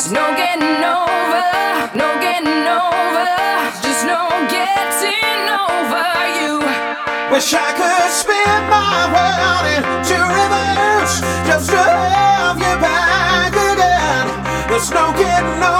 There's no getting over, no getting over, just no getting over you. Wish I could spin my world into reverse just to have you back again. There's no getting over,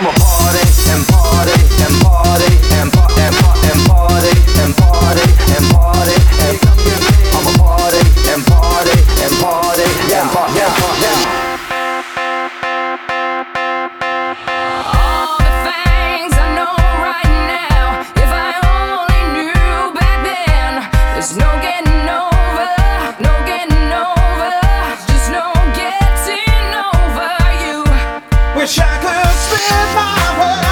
Party and party and party and party and party and party and party and party could spend my whole